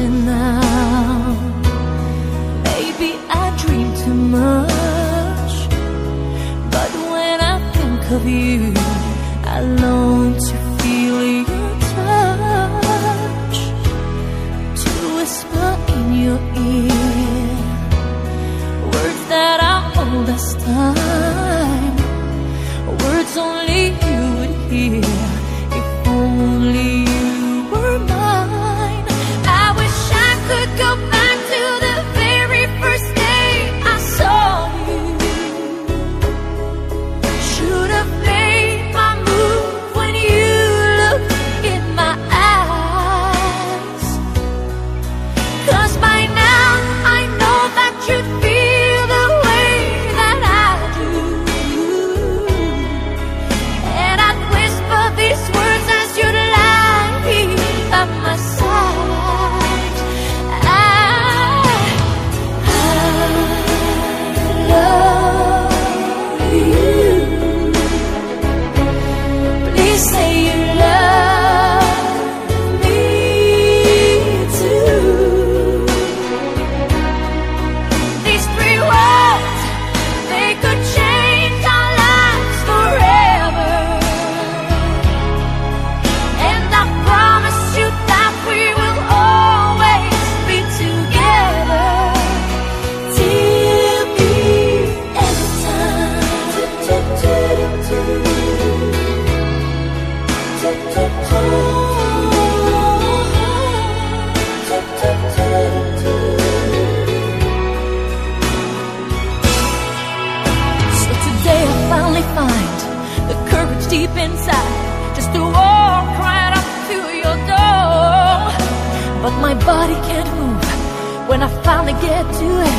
it now? Maybe I dream too much, but when I think of you. Finally get to it,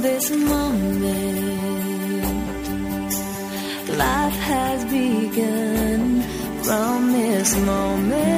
This moment, life has begun. From this moment,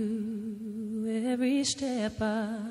shepherd.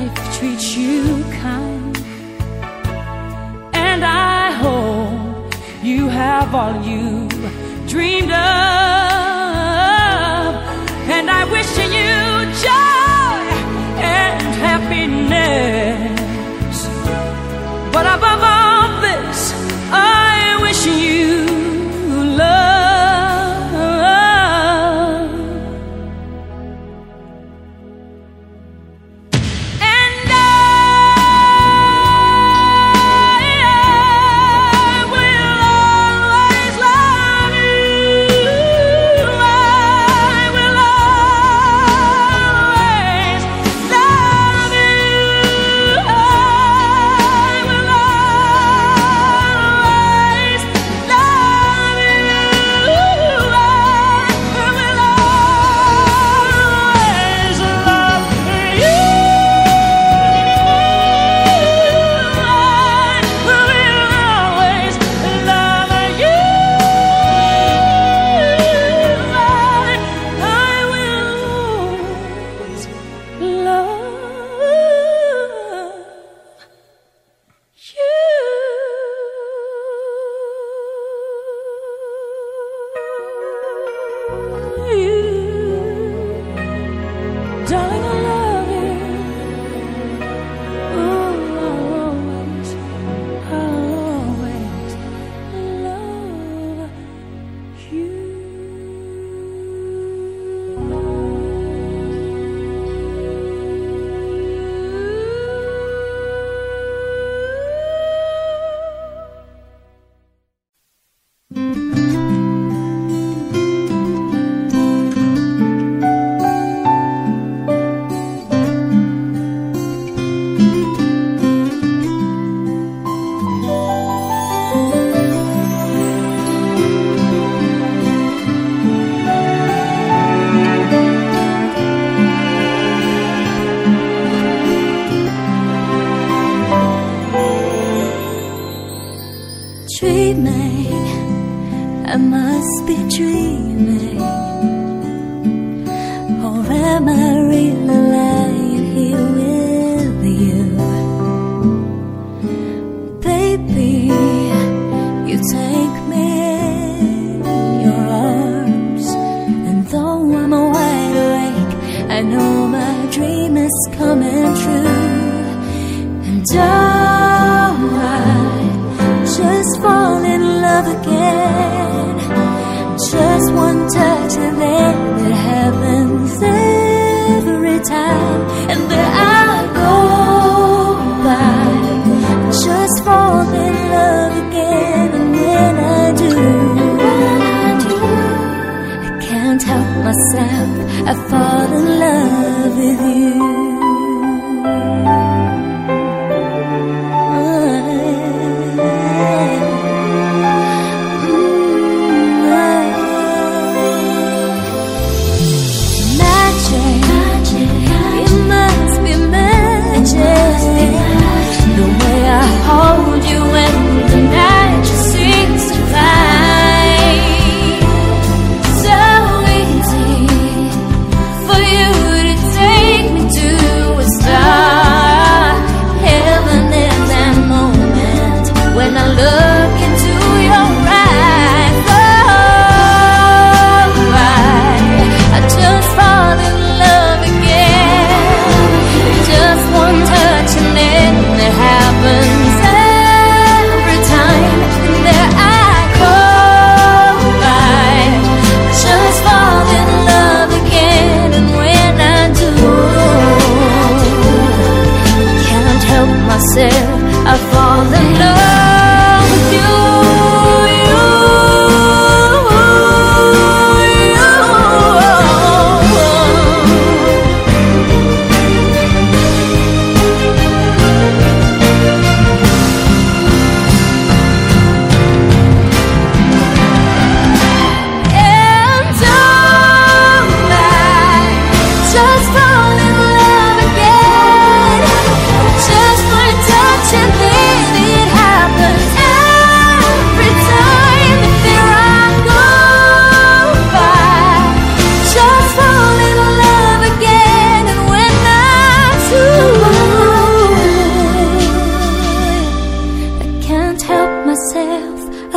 life treats you kind. And I hope you have all you dreamed of. And I wish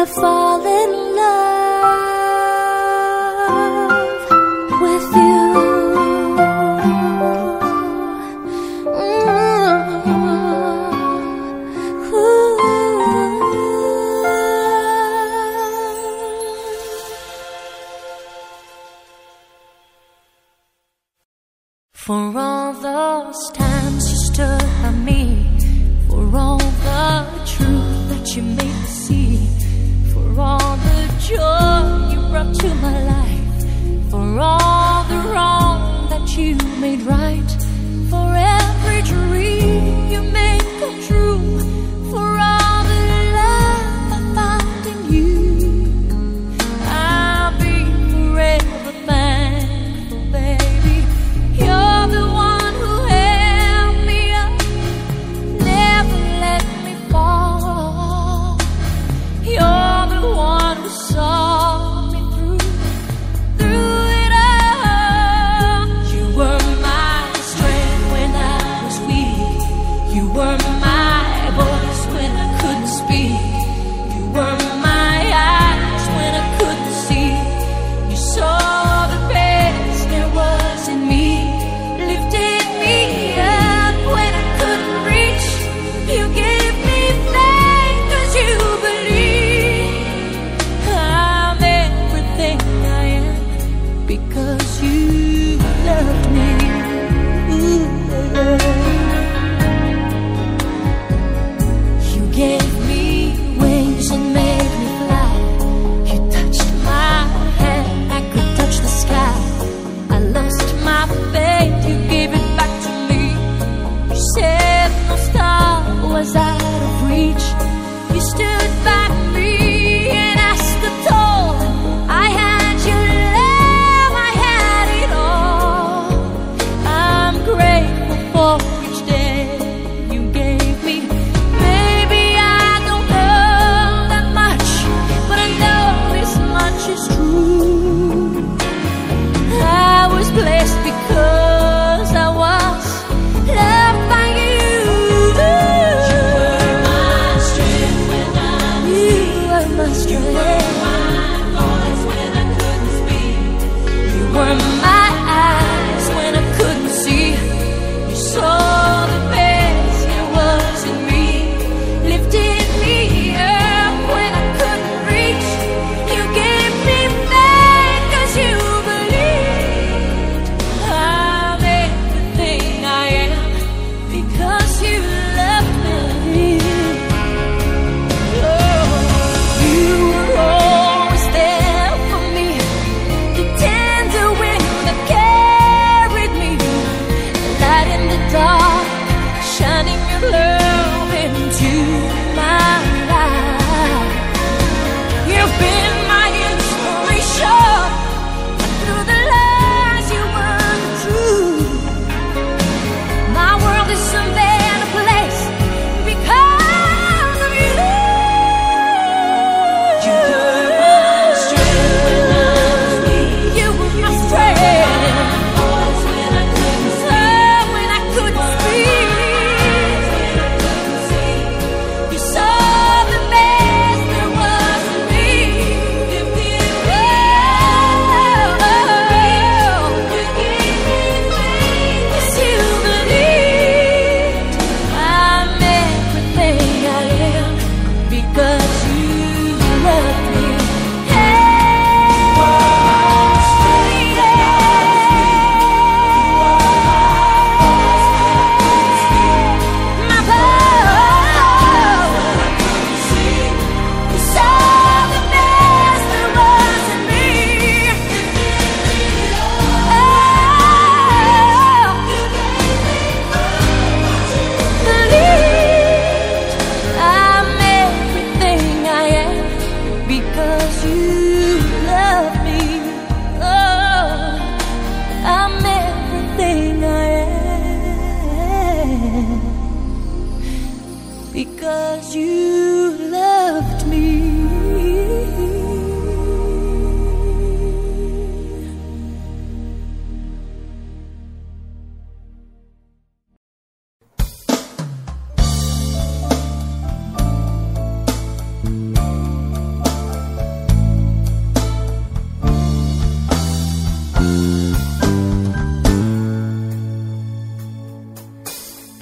have fallen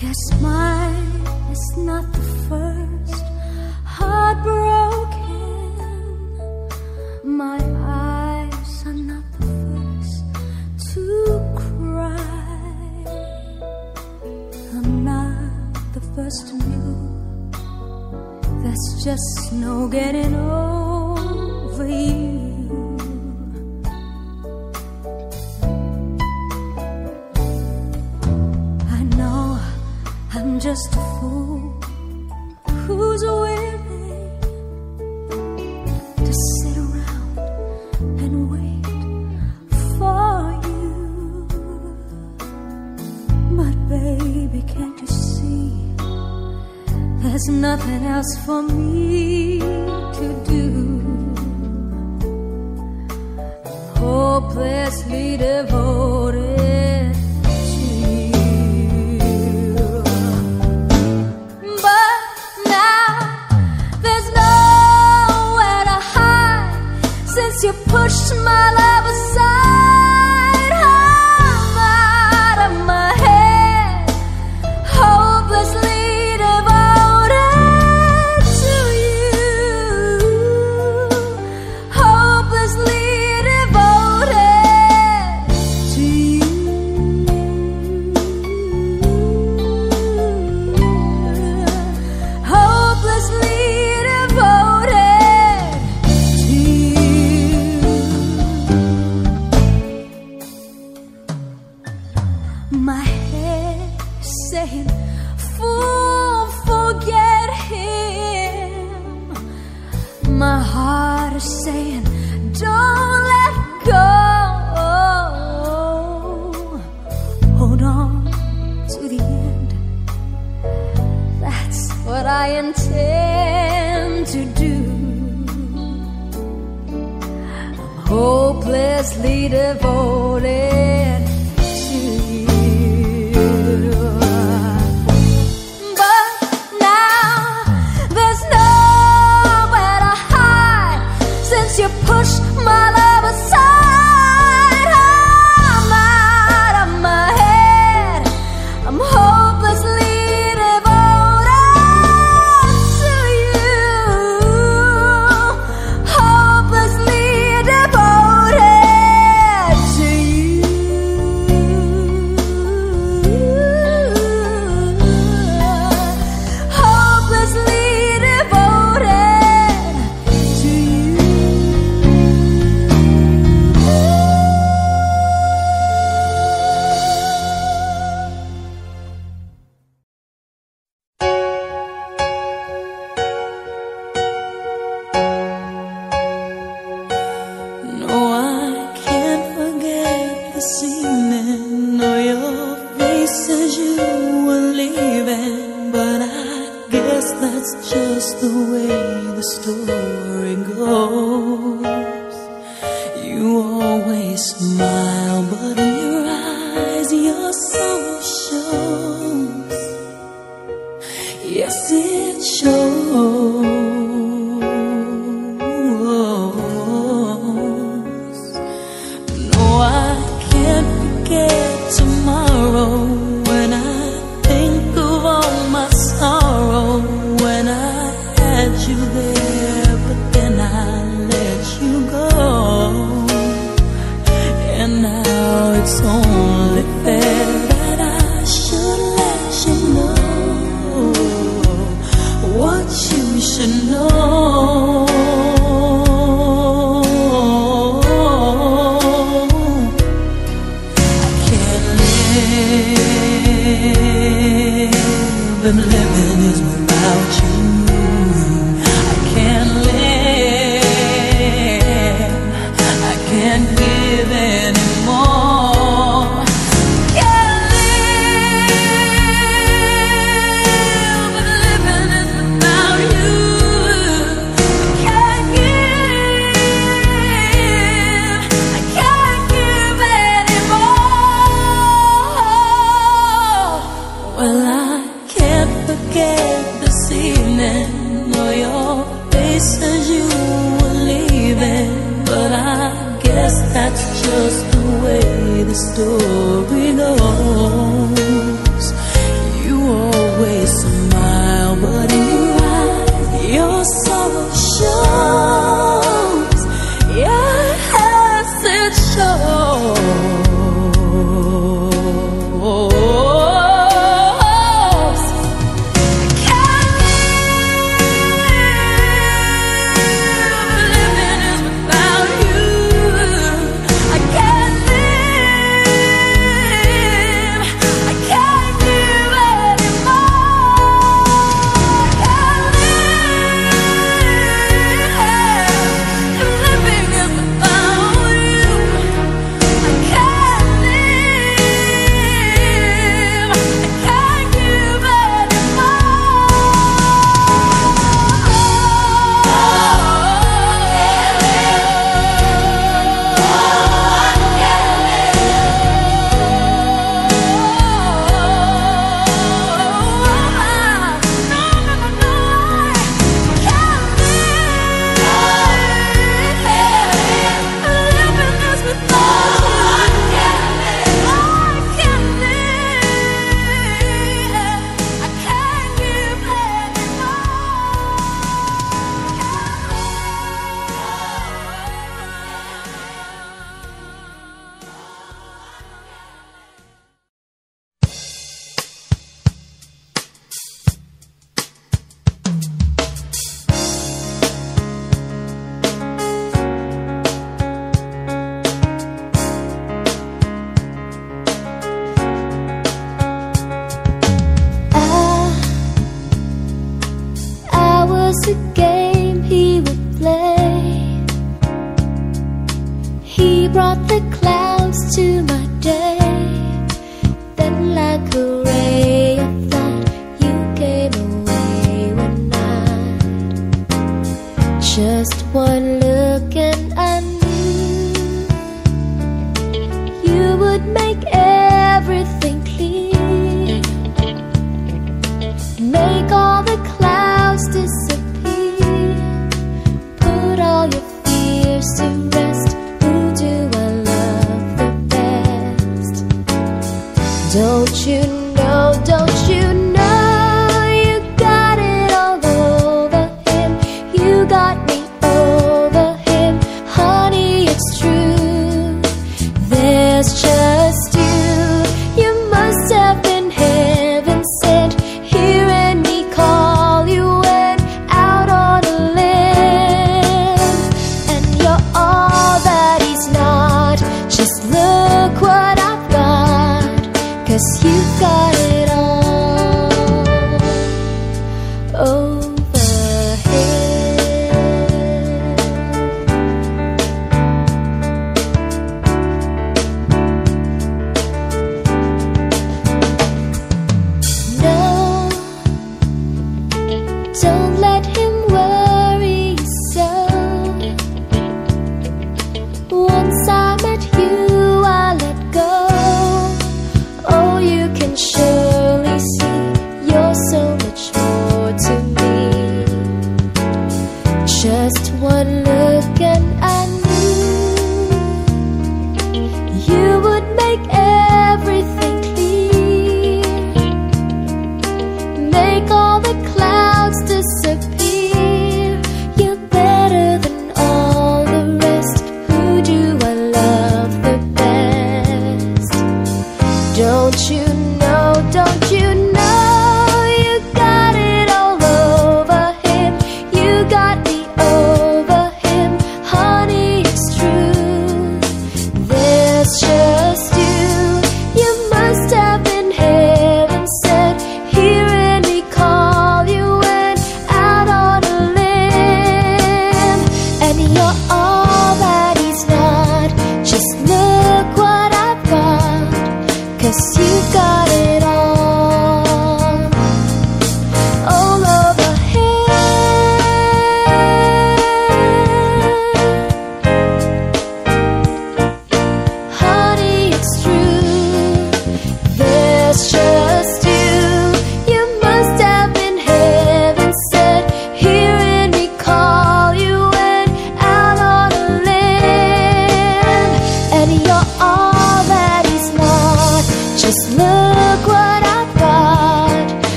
Guess mine is not for me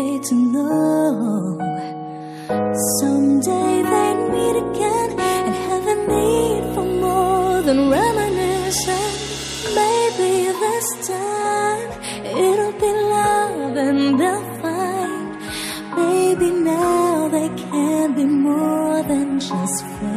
to know. Someday they'd meet again and have a need for more than reminiscing. Maybe this time it'll be love and they'll find. Maybe now they can be more than just friends.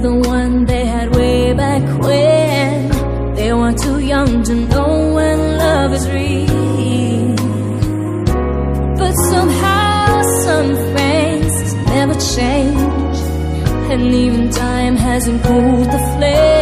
the one they had way back when. They were too young to know when love is real. But somehow some things never change. And even time hasn't cooled the flame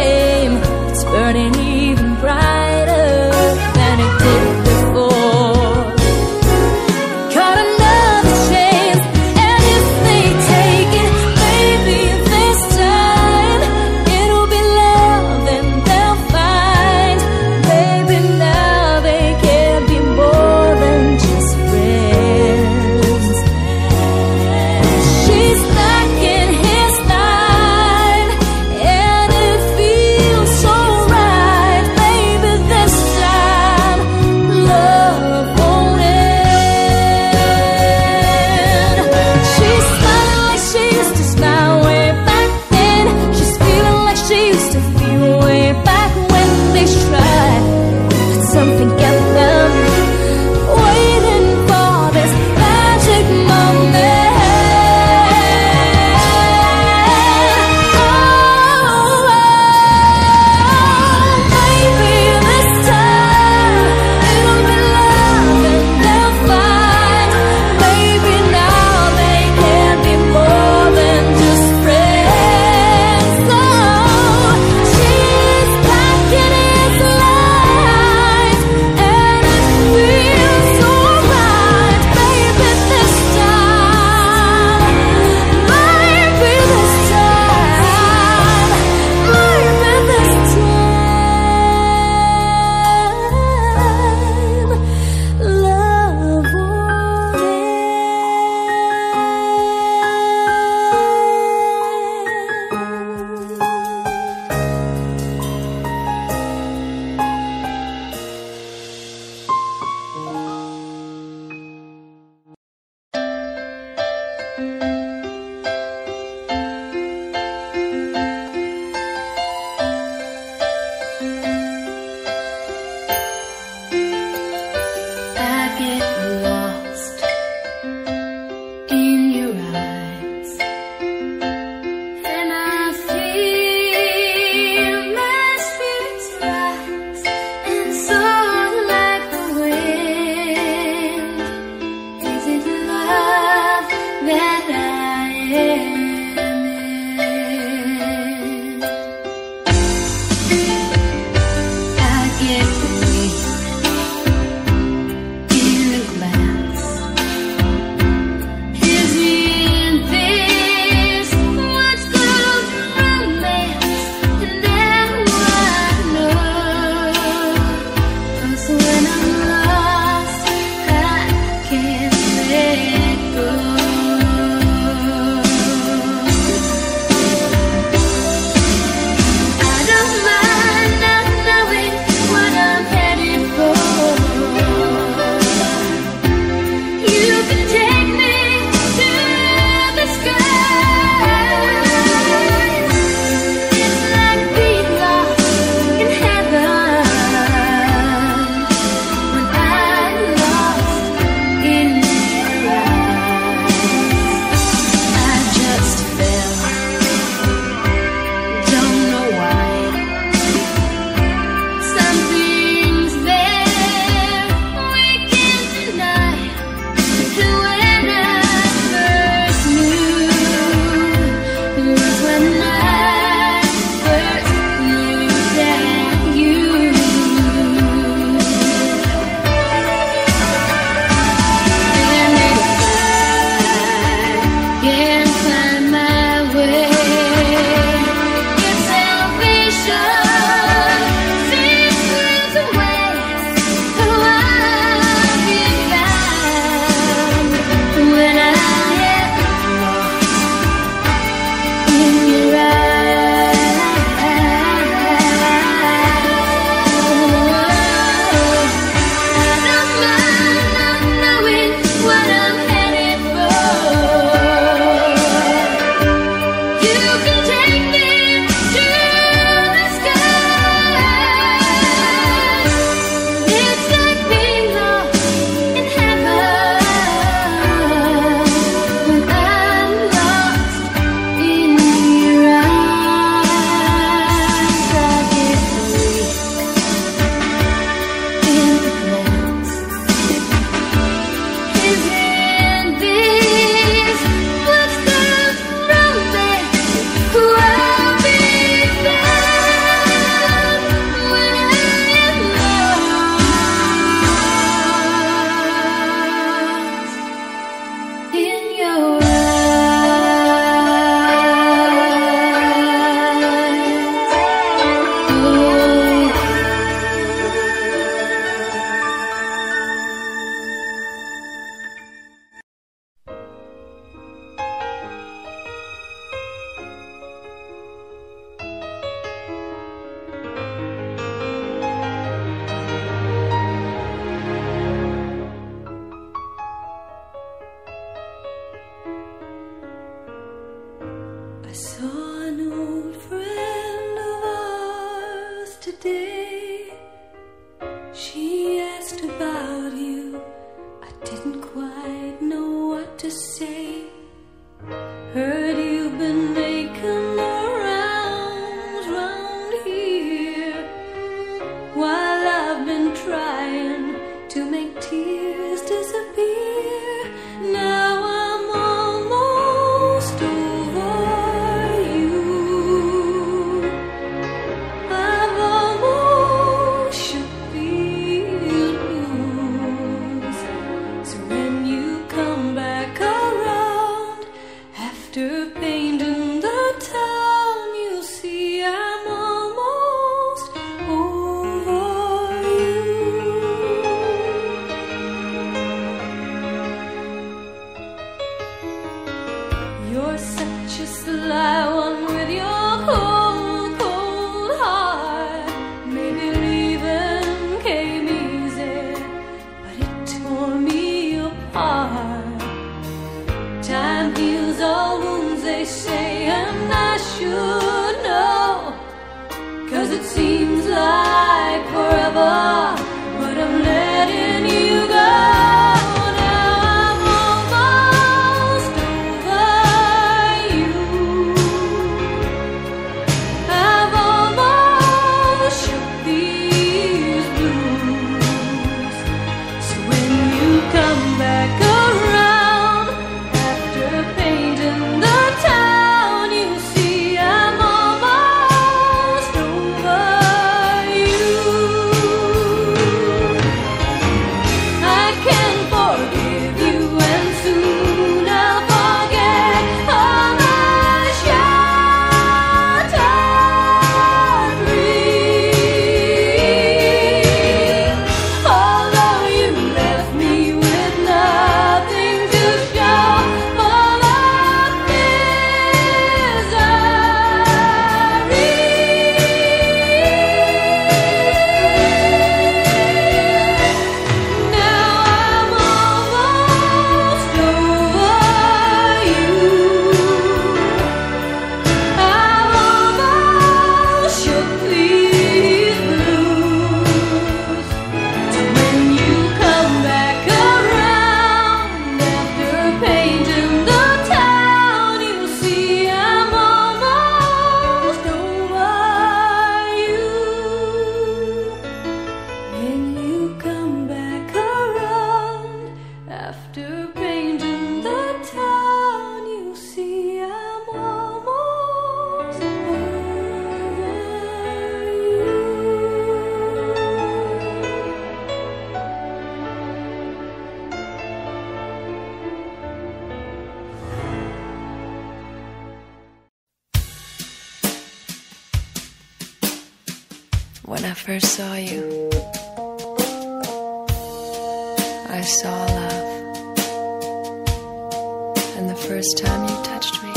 first time you touched me,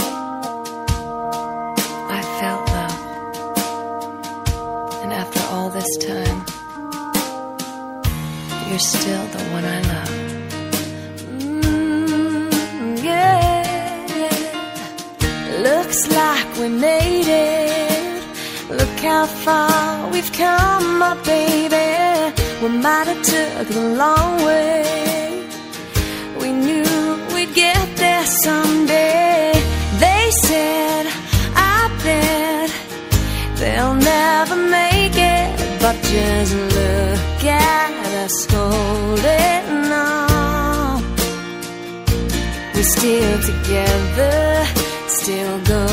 I felt love. And after all this time, you're still the one I love. Mm, yeah. Looks like we made it. Look how far we've come, my baby. We might have took the long way someday. They said, I bet they'll never make it. But just look at us holding on. We're still together, still going.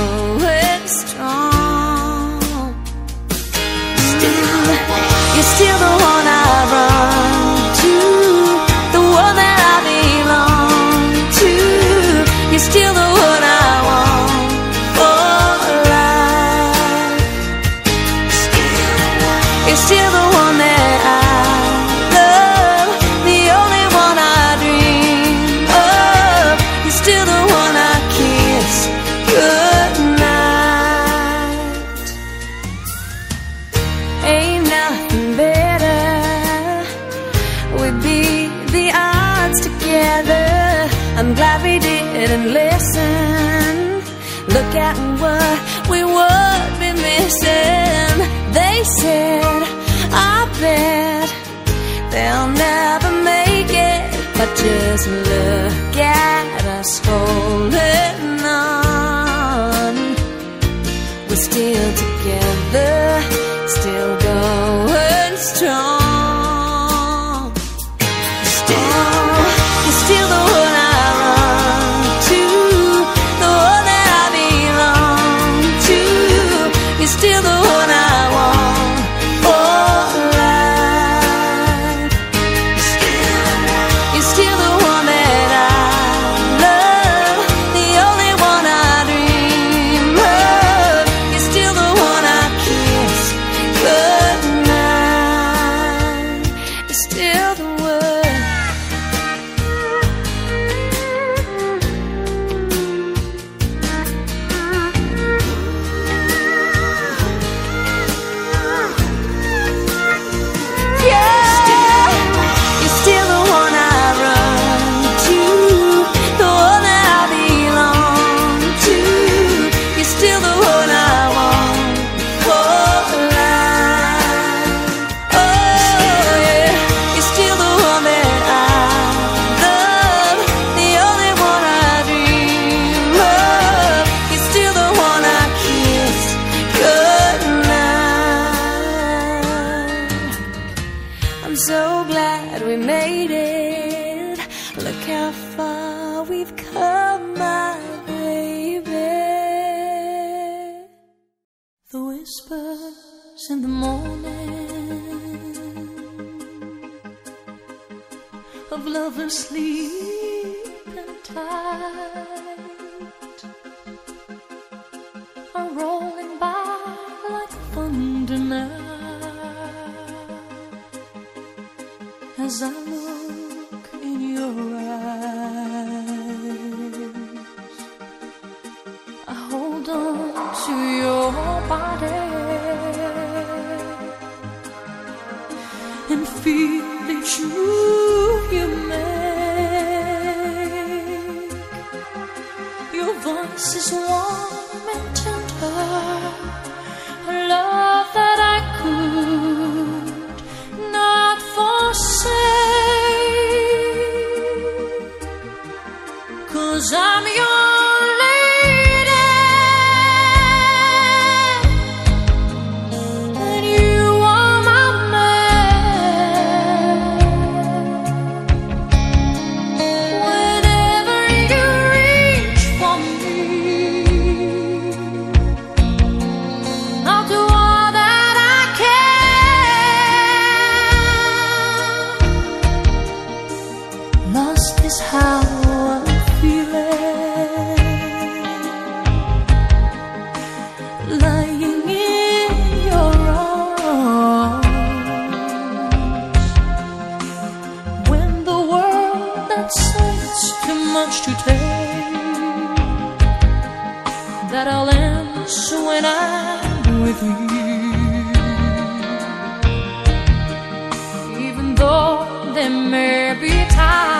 Though there may